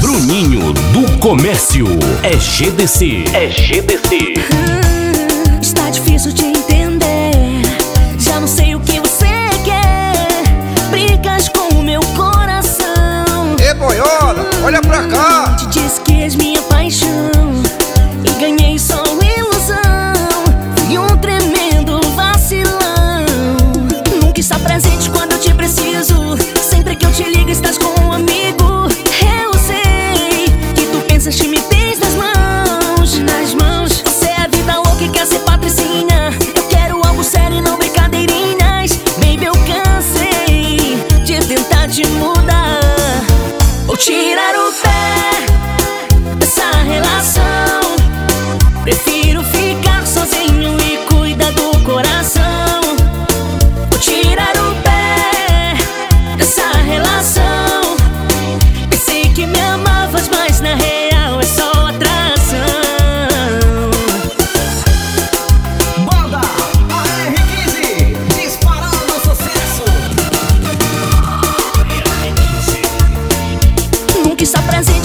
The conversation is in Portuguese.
Bruninho do Comércio. É GDC. É GDC. Nunca está presente